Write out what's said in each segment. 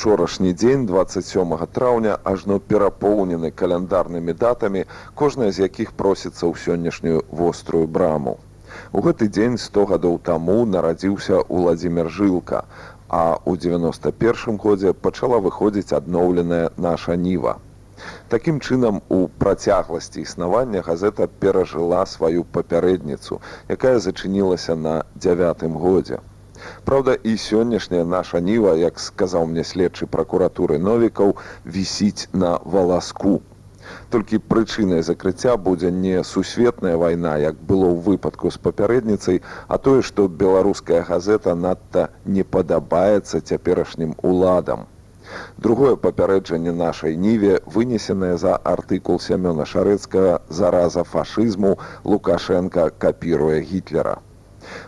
Учорашні дзень 27 траўня ажно перапоўнены каляндарнымі датамі, кожная з якіх просіцца ў сённяшнюю вострую браму. У гэты дзень 100 гадоў таму нарадзіўся Уладзімир жылка, а ў 91 годзе пачала выходзіць адноўленая наша ніва. Такім чынам у працягласці існавання газета перажыла сваю папярэдніцу, якая зачынілася на дзявятым годзе. Праўда, і сённяшняя наша ніва, як сказаў мне следчы пракуратуры новікаў, вісіць на валаску. Толькі прычынай закрыцця будзе не сусветная вайна, як было ў выпадку з папярэдніцай, а тое, што беларуская газета надта не падабаецца цяперашнім уладам. Другое папярэджанне нашай ніве вынесенае за артыкул сямёна шарэцкага зараза фашызму Лукашенко капіруе гітлера.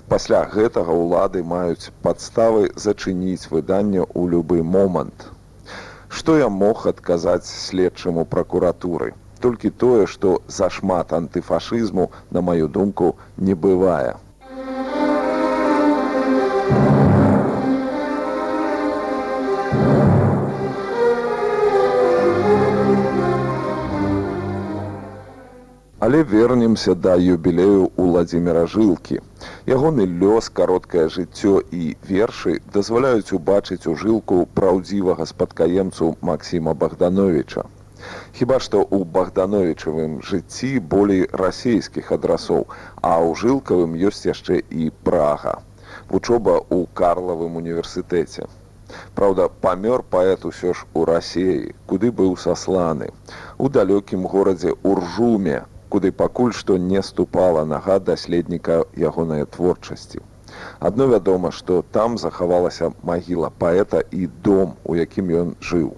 Пасля гэтага ўлады маюць падставы зачыніць выданне ў любы момант. Што я мог адказаць следчаму пракуратуры? Толькі тое, што зашмат антыфашызму, на маю думку, не бывае. Але вернемся да юбілею Уладзіміра жылкі. Ягоны лёс, кароткае жыццё і вершы дазваляюць убачыць у жылку праўдзівага спадкаемцу Масіма Богдановича. Хіба што ў Богдановичавым жыцці болей расійскіх адрасоў, а ў жылкавым ёсць яшчэ і прага. Вучоба ў карлавым універсітэце. Праўда, памёр паэт усё ж у рассеі, куды быў сасланы. У далёкім горадзе Уржуме, куды пакуль што не ступала нага даследніка ягонай творчасці. Адно вядома, што там захавалася магіла паэта і дом, у якім ён жыў.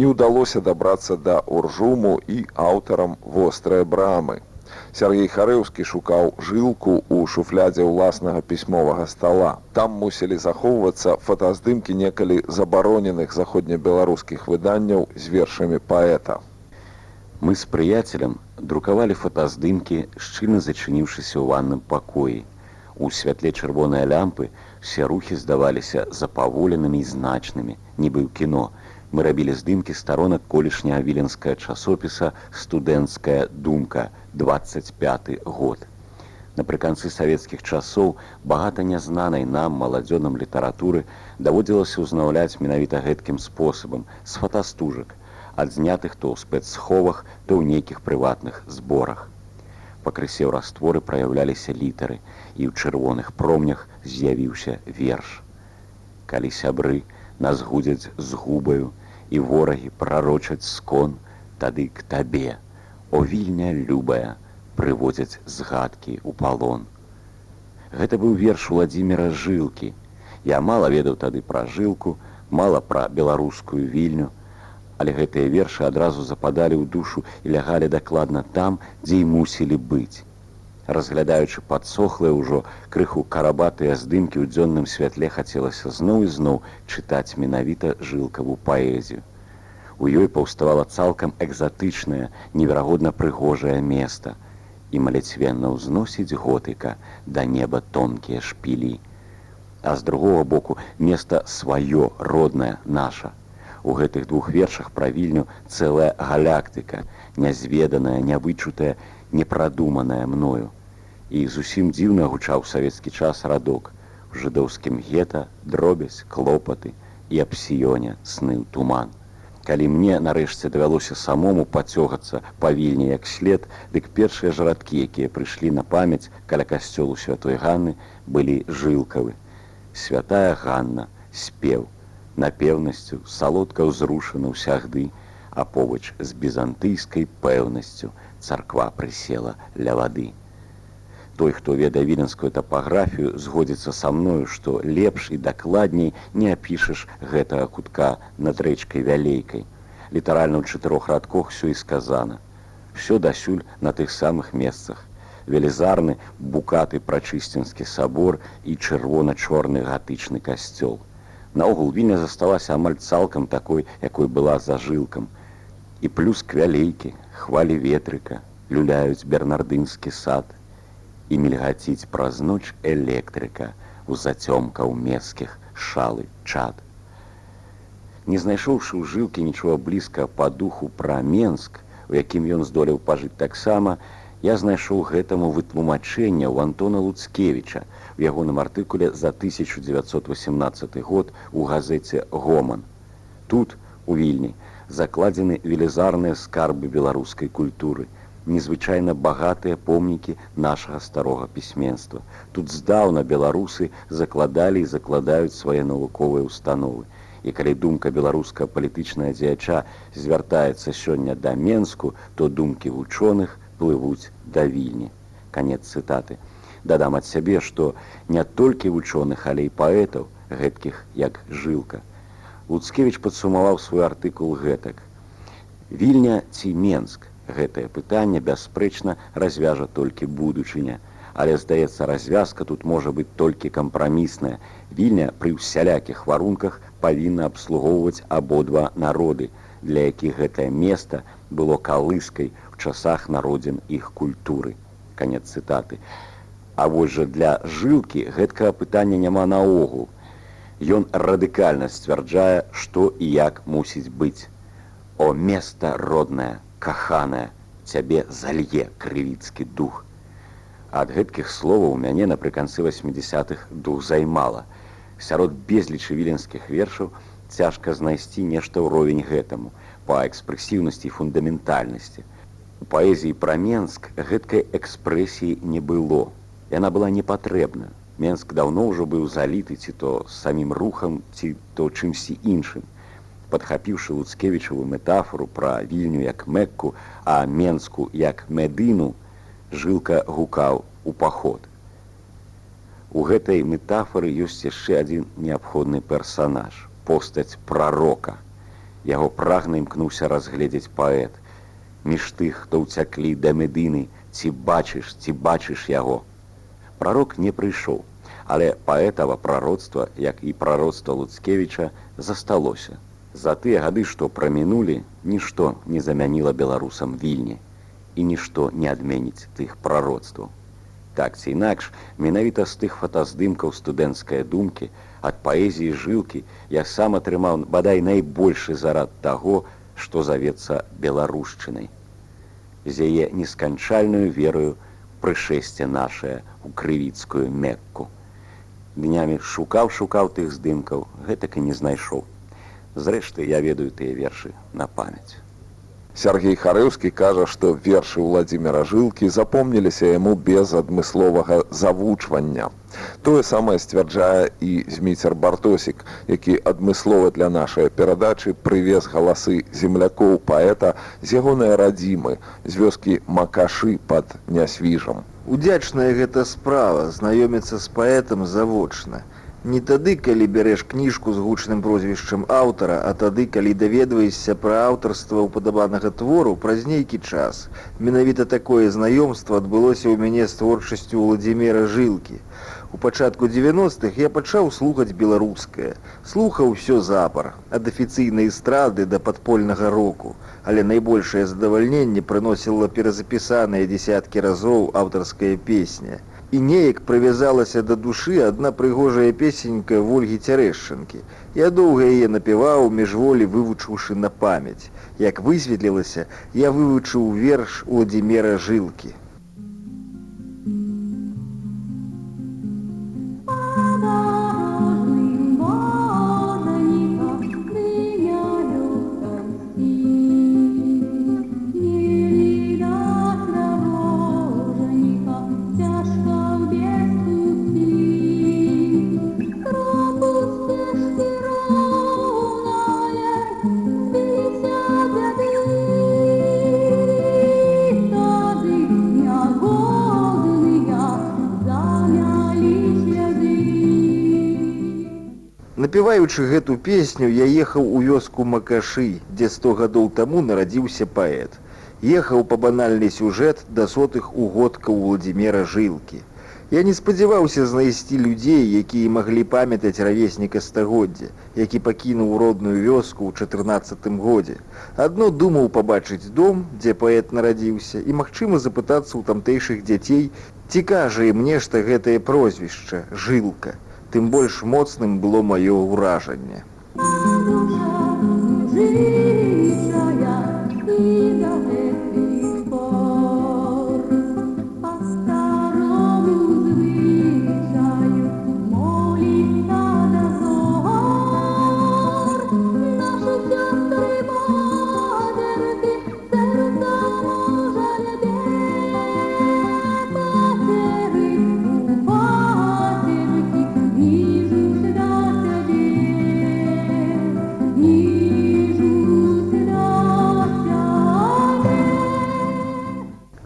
Не ўдалося дабрацца да уржуму і аўтарам вострыя брамы. Сергей Харэўскі шукаў жылку ў шуфлядзе ўласнага пісьмовага стола. Там мусілі захоўвацца фотаздымкі некалі забароненых заходнебеларускіх выданняў з вершамі паэта. Мы з прыяцелем друкавалі фотаздымкі, шчыльна зачыніўшыся ў ванным пакоі. У святле чырвоныя лямпы все рухі здаваліся запаволенымі і значнымі, нібы ў кіно. Мы рабілі здымкі старонак колішняга віленская часопіса студэнцкая думка 25 год. Напрыканцы савецкіх часоў багата нязнанай нам маладзёнам літаратуры даводзілася ўзнаўляць менавіта гэткім спосабам з фотастужак адзнятых то ў спецсховах, то ў нейкіх прыватных зборах. Пакрысе ў растворы праяўляліся літары і ў чырвоных промнях з'явіўся верш. Калі сябры нас гудзяць з губаю і ворагі прарочаць скон, тады к табе, о вільня любая, прыводзяць згадкі ў палон. Гэта быў верш Владзіміра жылкі. Я мала ведаў тады пра жылку, мала пра беларускую вільню, але гэтыя вершы адразу западалі ў душу і лягалі дакладна там, дзе і мусілі быць. Разглядаючы падсохлыя ўжо крыху карабатыя здымкі ў дзённым святле хацелася зноў і зноў чытаць менавіта жылкаву паэзію. У ёй паўставала цалкам экзатычнае, неверагодна прыгожае места і маляцвенна ўзносіць готыка да неба тонкія шпілі. А з другого боку места сваё роднае наша У гэтых двух вершах пра вільню цэлая галактыка, нязведаная, нявычутая, непрадуманая мною. І зусім дзіўна гучаў савецкі час радок, у жыдоўскім гета, дробязь, клопаты і апсіёне сны ў туман. Калі мне нарэшце давялося самому пацёгацца павільні як след, дык першыя жарадкі, якія прыйшлі на памяць каля касцёлу святой Ганны, былі жылкавы. Святая Ганна спеў напеўнасцю салодка ўзрушана ўсягды, а побач з бізантыйскай пэўнасцю царква прысела ля вады. Той, хто ведае віленскую тапаграфію, згодзіцца са мною, што лепш і дакладней не апішаш гэтага кутка над рэчкай вялейкай. Літаральна ў чатырох радкох усё і сказана. Всё дасюль на тых самых месцах. велізарны букаты прачысцінскі сабор і чырвона-чорны гатычны касцёл. Наогул вільня засталася амаль цалкам такой, якой была зажылкам. І плюс квялейкі, хвалі ветрыка, люляюць бернардынскі сад і мільгаціць праз ноч электрыка у зацёмкаў мескіх шалы чад. Не знайшоўшы ў жылкі нічога блізка па духу пра Менск, у якім ён здолеў пажыць таксама, я знайшоў гэтаму вытлумачэння ў Антона Луцкевіча у ягоным артыкуле за 1918 год у газеце Гоман. Тут, у вільні, закладзены велізарныя скарбы беларускай культуры, незвычайна багатыя помнікі нашага старога пісьменства. Тут здаўна беларусы закладалі і закладаюць свае навуковыя установы. І калі думка беларуска палітычная дзеяча звяртаецца сёння да Менску, то думкі вучоных плывуць да вільні. Канец цытаты. Дадам ад сябе, што не толькі вучоных, але і паэтаў, гэткіх як жылка. Луцкевіч падсумаваў свой артыкул гэтак. Вільня ці Менск гэтае пытанне бясспрэчна развяжа толькі будучыня. Але здаецца, развязка тут можа быць толькі кампрамісная. Вільня пры ўсялякіх варунках павінна абслугоўваць абодва народы, для якіх гэтае место было калыскай у часах народзін іх культуры. Канец цытаты. А вось жа для жылкі гэткага пытання няма наогул. Ён радыкальна сцвярджае, што і як мусіць быць. О место роднае, каханая, цябе залье крывіцкі дух. Ад гэткіх словаў у мяне напрыканцы 80-х дух займала. Сярод безлічы віленскіх вершаў цяжка знайсці нешта ўровень гэтаму па экспрэсіўнасці і фундаментальнасці. У паэзіі пра Менск гэткай экспрэсіі не было. Яна была непатрэбна. Менск даўно ўжо быў заліты ці то самім рухам ці то чымсьці іншым. Падхапіўшы луцкевічаву метафору пра вільню як мэкку, а менску як медыну, жылка гукаў у паход. У гэтай метафоры ёсць яшчэ адзін неабходны персанаж, постаць прарока. Яго прагна імкнуўся разгледзець паэт. Між тых, хто ўцяклі да медыны, ці бачыш, ці бачыш яго, пророк не прыйшоў, але паэтава пророцтва, як і пророцтва Луцкевіча засталося. За тыя гады, што прамінулі, нішто не замяніла беларусам вільні і нішто не адменіць тых пророцтваў. Так ці інакш, менавіта з тых фотаздымкаў студэнцкай думкі, ад паэзіі жылкі я сам атрымаў бадай найбольшы зарад таго, што завецца беларушчынай. З яе несканчальную верою прышэсце нашае у крывіцкую мекку. Днямі шукаў шукаў тых здымкаў, гэтак і не знайшоў. Зрэшты, я ведаю тыя вершы на памяць. Сергей Харэўскі кажа, што вершы Владзіміра жылкі запомніліся яму без адмысловага завучвання. Тое самае сцвярджае і зміцер бартосік, які адмыслова для нашай перадачы прывез галасы землякоў паэта з ягонай радзімы з вёскі макашы пад нясвіжам. Удзячная гэта справа знаёміцца з паэтам завочна. Не тады, калі бярэш кніжку з гучным прозвішчам аўтара, а тады, калі даведваешся пра аўтарства ўпадабанага твору праз нейкі час. Менавіта такое знаёмства адбылося ў мяне з творчасцю Владзімера жылкі. У пачатку 90-х я пачаў слухаць беларускае. Слухаў усё запар, ад афіцыйнай эстрады да падпольнага року, але найбольшае задавальненне прыносіла перазапісаныя дзясяткі разоў аўтарская песня і неяк прывязалася да душы адна прыгожая песенька ольгі цярэшчынкі. Я доўга яе напіваў міжволі вывучыўшы на памяць. Як высветлілася, я вывучыў верш Владзімера жылкі. Напіваючы гэту песню, я ехаў у вёску Макашы, дзе сто гадоў таму нарадзіўся паэт. Ехаў па банальны сюжэт да сотых угодкаў Владзімера жылкі. Я не спадзяваўся знайсці людзей, якія маглі памятаць равесніка стагоддзя, які пакінуў родную вёску ў чатырнаццатым годзе. Адно думаў пабачыць дом, дзе паэт нарадзіўся і магчыма запытацца ў тамтэйшых дзяцей, ці кажа ім нешта гэтае прозвішча жылка. Тым больш моцным было маё ўражанне.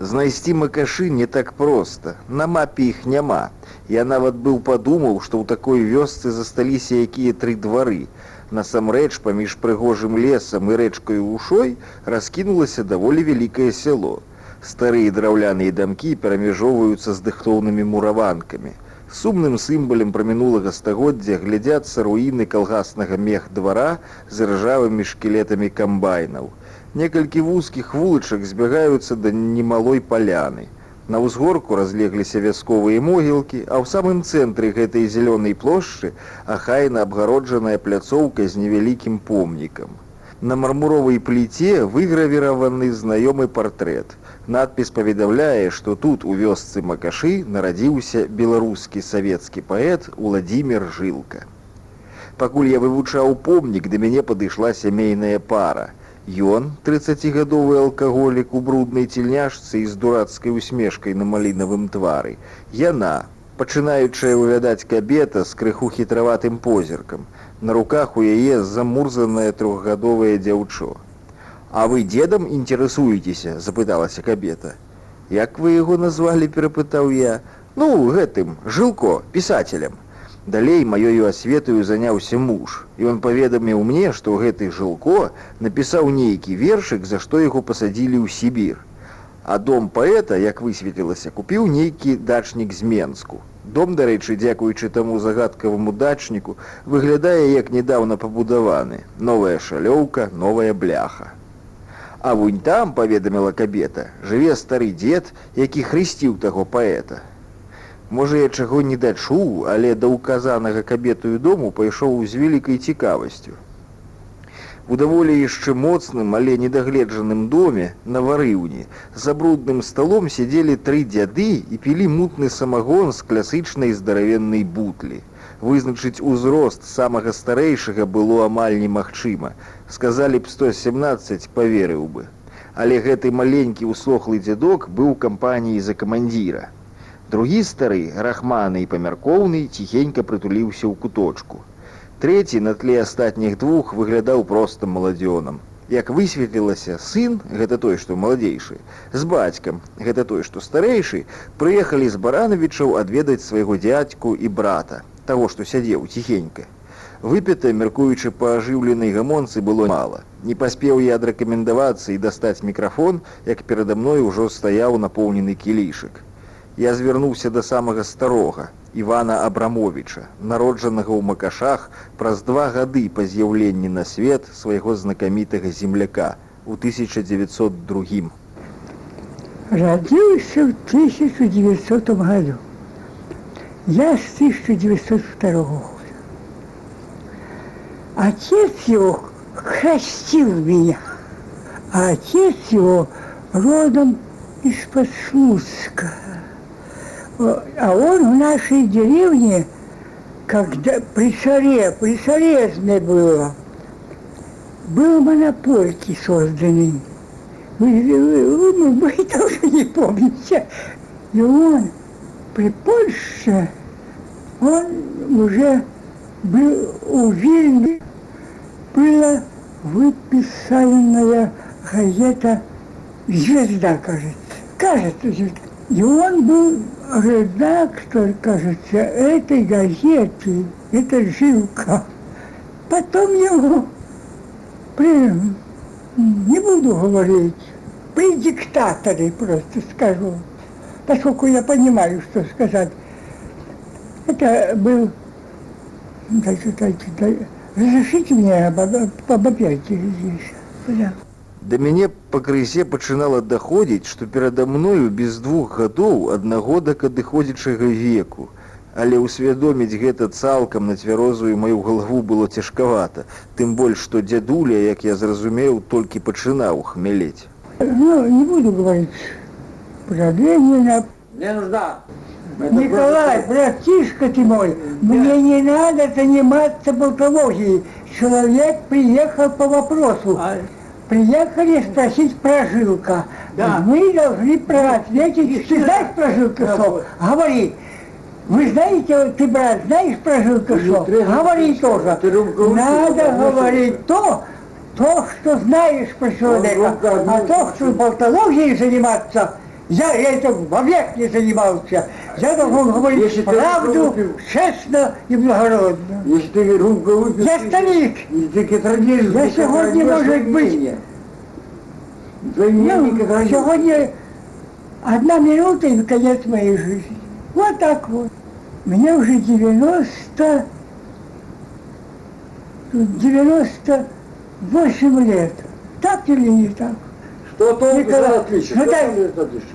Знайсці макашы не так проста. На мапе іх няма. Я нават быў падумаў, што ў такой вёсцы засталіся якія тры двары. Насамрэч паміж прыгожым лесам і рэчкаю ушой раскінулася даволі вялікае сяло. Старыя драўляныя дамкі перамяжоўваюцца з дыхтоўнымі мураванкамі. Сумным сімбалем пра мінулага стагоддзя глядзяцца руіны калгаснага мех двара з ржавымі шкілетамі камбайнаў. Некалькі вузкіх вулачак збягаюцца да немалой паляны. На ўзгорку разлегліся вясковыя могілкі, а ў самым цэнтры гэтай зялёнай плошчы ахайна абгароджаная пляцоўка з невялікім помнікам. На мармуровай пліце выгравіраваны знаёмы партрэт. Надпіс паведамляе, што тут у вёсцы макашы нарадзіўся беларускі савецкі паэт Владзімир жылка. Пакуль я вывучаў помнік, да мяне падышла сямейная пара. Ён, 30гадовы алкаголік у бруднай цільняшцы і з дурацкай усмешкай на малінавым твары. Яна, пачынаючая выглядаць кабета з крыху хітраватым позіркам. На руках у яе замурзанае трохгадовае дзяўчо. А вы дзедам інтарэсуецеся, запыталася кабета. Як вы яго назвалі, перапытаў я, ну гэтым жылко пісателем. Далей маёю асветаю заняўся муж. І он паведаміў мне, што гэты жылко напісаў нейкі вершык, за што яго пасадзілі ў Сібір. А дом паэта, як высветлілася, купіў нейкі дачнік з Менску. Дом, дарэчы, дзякуючы таму загадкаваму дачніку, выглядае як нядаўна пабудаваны. Новая шалёўка, новая бляха. А вунь там, паведаміла кабета, жыве стары дзед, які хрысціў таго паэта. Можа, я чаго не дачуў, але да ўказанага кабетую дому пайшоў з вялікай цікавасцю. У даволі яшчэ моцным, але недагледжаным доме на варыўні за брудным сталом сядзелі тры дзяды і пілі мутны самагон з класычнай здаравеннай бутлі. Вызначыць узрост самага старэйшага было амаль немагчыма. Сказалі б 117 поверыў бы. Але гэты маленькі ўсохлы дзядок быў кампаніяй за камандзіра. Другі стары, рахманы і памяркоўны, ціхенька прытуліўся ў куточку. Трэці на тле астатніх двух выглядаў проста маладзёнам. Як высветлілася, сын, гэта той, што маладзейшы, з бацькам, гэта той, што старэйшы, прыехалі з баранавічаў адведаць свайго дзядзьку і брата, таго, што сядзеў ціхенька. Выпята, мяркуючы па ажыўленай гамонцы было мала. Не паспеў я адрэкамендавацца і дастаць мікрафон, як перада мной ужо стаяў напоўнены кілішык я звярнуўся да самага старога Івана Абрамовича, народжанага ў макашах праз два гады па з'яўленні на свет свайго знакамітага земляка у 1902. Радзіўся в 1900 году. Я с 1902 года. Отец его крестил меня, а отец его родом из-под Слуцка. А он в нашей деревне, когда при царе, при царезне было, был монопольки созданы. Вы, вы, вы, вы тоже не помните. И он при Польше, он уже был уверен, была выписанная газета «Звезда», кажется. Кажется, «Звезда». И он был редактор, кажется, этой газеты, это Жилка. Потом его, при, не буду говорить, при диктаторе, просто скажу. Поскольку я понимаю, что сказать. Это был... Дайте, дайте, дайте. Разрешите мне обобщать здесь. Да. Да мяне пакрысе пачынала даходзіць, што перада мною без двух гадоў аднаго да адыходзячага веку. Але ўсвядоміць гэта цалкам на цвярозую маю галаву было цяжкавата, тым больш, што дзядуля, як я зразумеў, толькі пачынаў хмелець. Ну, не буду говорить про Ленина. Не нужна. Николай, братишка ты мой, мне не надо заниматься болтологией. Человек приехал по вопросу. А, Приехали спросить про Жилка. Да. Мы должны проответить. Ты знаешь про Жилка Да. что? Говори. Вы знаете, ты, брат, знаешь про Жилка Ну, что? требуется. Говори тоже. Ты рюмку Надо говорить то, то, что знаешь про человека. рюмка А одну то, что болтологией заниматься, я этим вовек не занимался. Я должен говорить Если ты правду, выпил. честно и благородно. Если ты рюмку выпил... Я ты- старик. Ты как родишь, Я ты сегодня, может быть, как Ну, сегодня одна минута и конец моей жизни. Вот так вот. Мне уже 90, 98 лет. Так или не так? Что толку Николай, за отличие? ну дай-?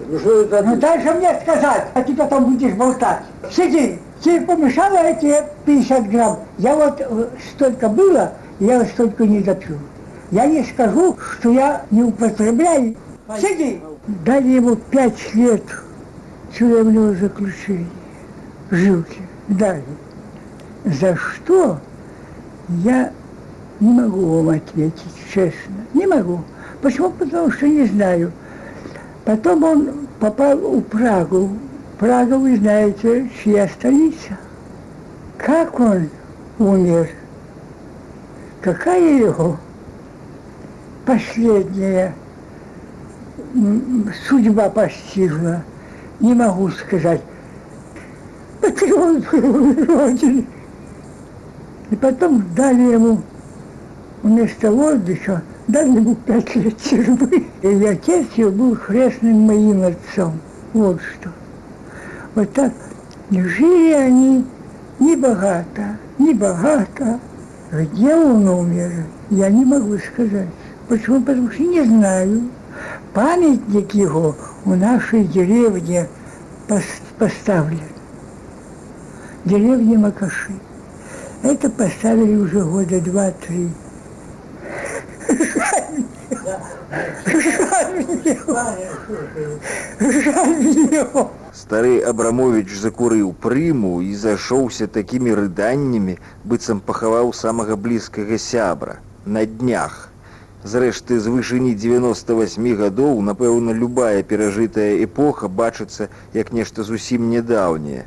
Ну что это Ну отличие? дай же мне сказать, а ты потом будешь болтать. Сиди, тебе помешало эти 50 грамм. Я вот э, столько было, я вот столько не допью. Я не скажу, что я не употребляю. Сиди. Дали ему 5 лет тюремного заключения. Жилки. Дали. За что? Я не могу вам ответить, честно. Не могу. Почему? Потому что не знаю. Потом он попал в Прагу. Прага, вы знаете, чья столица. Как он умер? Какая его последняя судьба постигла? Не могу сказать. Патриот был Родины. И потом дали ему вместо воздуха, дали ему пять лет тюрьмы. И отец его был крестным моим отцом. Вот что. Вот так жили они не богато, не богато. Где он умер, я не могу сказать. Почему? Потому что не знаю. Памятник его у нашей деревне пос- поставлен. Деревня Макаши. Это поставили уже года два-три. Стары Абрамович закурыў прыму і зашоўся такімі рыданнямі, быццам пахаваў самага блізкага сябра на днях. Зрэшты, з вышыні 98 гадоў, напэўна, любая перажытая эпоха бачыцца як нешта зусім нядаўняе.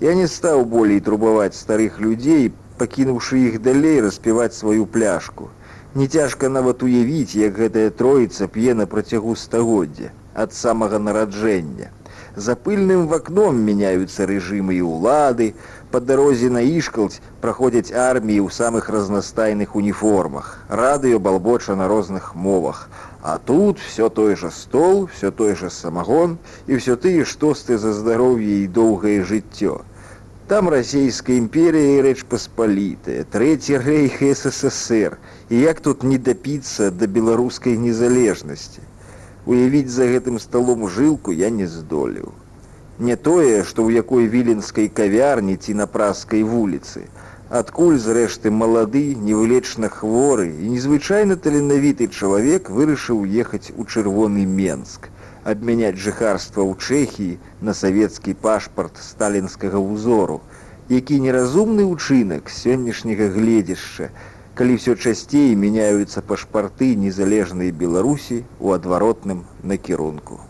Я не стаў болей трубаваць старых людзей, пакінуўшы іх далей распіваць сваю пляшку. Не цяжка нават уявіць, як гэтая троіца п'е на працягу стагоддзя ад самага нараджэння. За пыльным вакном мяняюцца рэжымы і ўлады, па дарозе на ішкалць праходзяць арміі ў самых разнастайных уніформах. Радыё балбоча на розных мовах. А тут все той жа стол, все той жа самагон і ўсё тыя штосты за здароўе і доўгае жыццё. Там расійская імперія і рэч паспалітая, трэці рэйх і ССР. І як тут не дапіцца да беларускай незалежнасці. Уявіць за гэтым сталом жылку я не здолеў. Не тое, што ў якой віленскай кавярні ці на праскай вуліцы. Адкуль зрэшты малады, невылечна хворы і незвычайна таленавіты чалавек вырашыў ехаць у чырвоны Менск, абмяняць жыхарства ў Чэхіі на савецкі пашпарт сталінскага ўзору, які неразумны ўчынак сённяшняга гледзяшча, калі ўсё часцей мяняюцца пашпарты незалежнай Беларусі ў адваротным накірунку.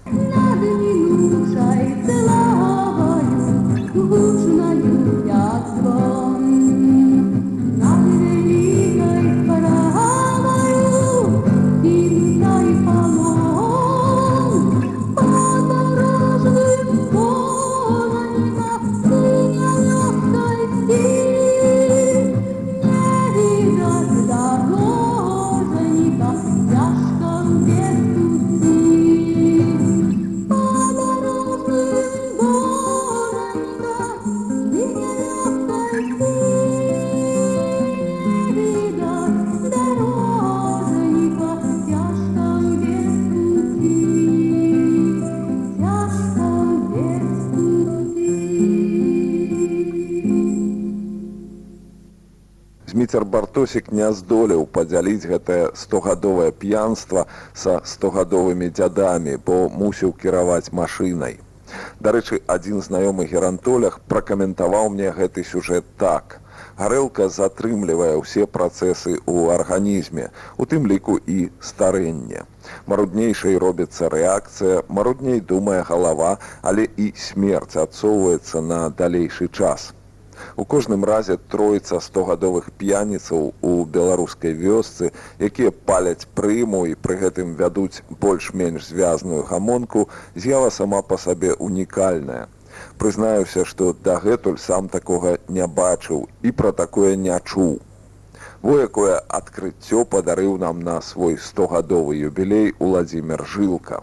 Зміцер Бартосік не здолеў падзяліць гэтае стогадовае п'янства са стогадовымі дзядамі, бо мусіў кіраваць машынай. Дарэчы, адзін знаёмы герантолях пракаментаваў мне гэты сюжэт так. Гарэлка затрымлівае ўсе працэсы ў арганізме, у тым ліку і старэнне. Маруднейшай робіцца рэакцыя, марудней думае галава, але і смерць адсоўваецца на далейшы час. У кожным разе троіца стогадовых п'яніцаў у беларускай вёсцы, якія паляць прыму і пры гэтым вядуць больш-менш звязную гамонку, з'ява сама па сабе унікальная. Прызнаюся, што дагэтуль сам такога не бачыў і пра такое не чуў. Во якое адкрыццё падарыў нам на свой стогадовы юбілей Уладзімир Жылка.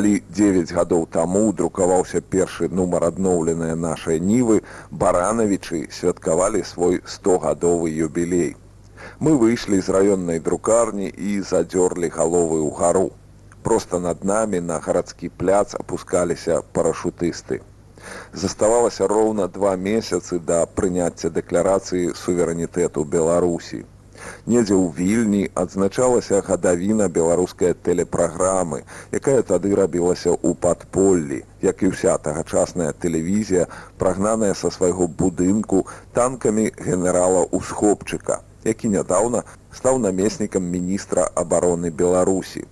Калі 9 гадоў таму друкаваўся першы нумар адноўленыя нашай нівы, баранавічы святкавалі свой 100гадовы юбілей. Мы выйшлі з раённай друкарні і задзёрлі галовы ў гару. Проста над намі на гарадскі пляц апускаліся парашутысты. Заставалася роўна два месяцы да прыняцця дэкларацыі суверэнітэту Беларусі. Недзе ў вільні адзначалася гадавіна беларускай тэлепраграмы, якая тады рабілася ў падполлі, як і ўся тагачасная тэлевізія, прагнаная са свайго будынку танкамі генерала Усхопчыка, які нядаўна стаў намеснікам міністра абароны Беларусі.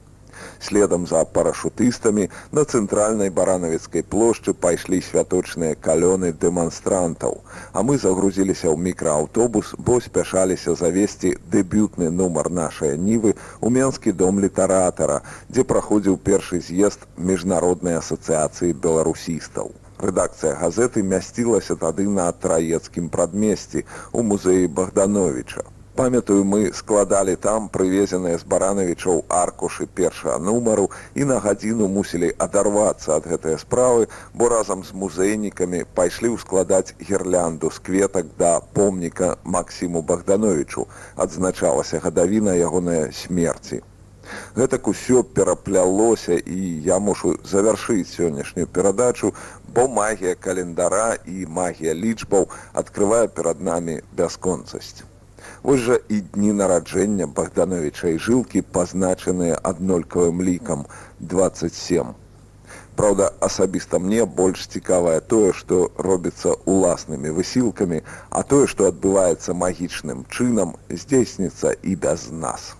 Следам за парашутыстамі на цэнтральнай баранавіцкай плошчы пайшлі святочныя калёны дэманстрантаў, а мы загрузіліся ў мікрааўтобус, бо спяшаліся завесці дэбютны нумар нашай нівы ў менскі дом літаратара, дзе праходзіў першы з'езд міжнароднай асацыяцыі беларусістаў. Рэдакцыя газеты мясцілася тады на траецкім прадмесці у музеі Богдановича. Памятаю, мы складалі там прывезеныя з баранавічоў аркушы першага нумару і на гадзіну мусілі адарвацца ад гэтай справы, бо разам з музейнікамі пайшлі ўскладаць гірлянду з кветак да помніка Максіму Богдановичу, адзначалася гадавіна ягонай смерці. Гэтак усё пераплялося і я мушу завяршыць сённяшнюю перадачу, бо магія календара і магія лічбаў адкрывае перад намі бясконцасць. Вось жа і дні нараджэння Богдановича і жылкі пазначаныя аднолькавым лікам 27. Праўда, асабіста мне больш цікавае тое, што робіцца ўласнымі высілкамі, а тое, што адбываецца магічным чынам, здзейсніцца і без нас.